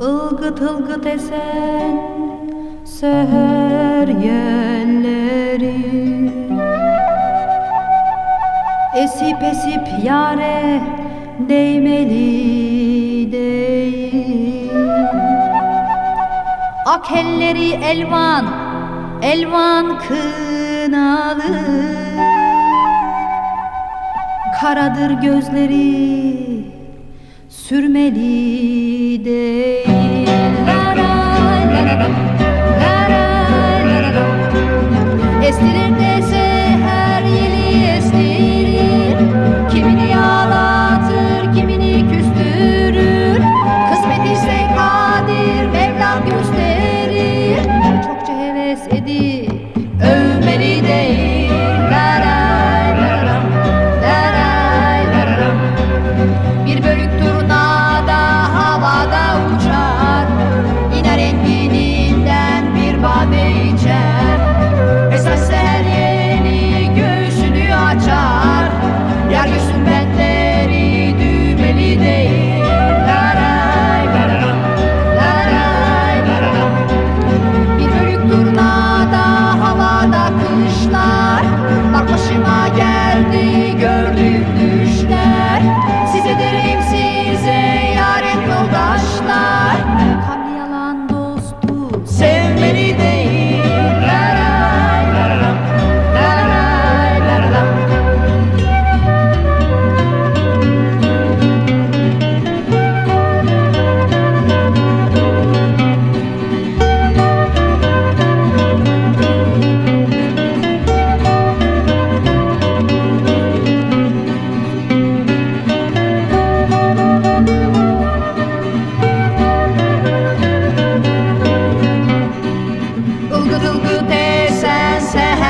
ılgıt ılgıt esen seher yelleri Esip esip yare değmeli değil. Ak elleri elvan, elvan kınalı. Karadır gözleri sürmeli değil. Hey.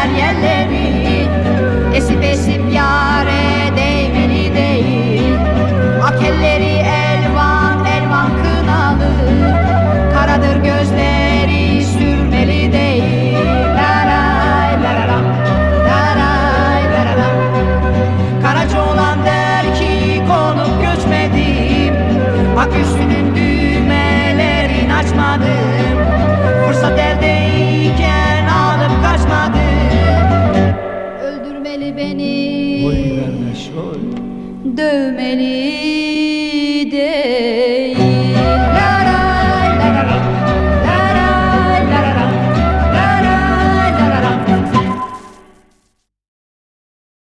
Kariyerleri de mêler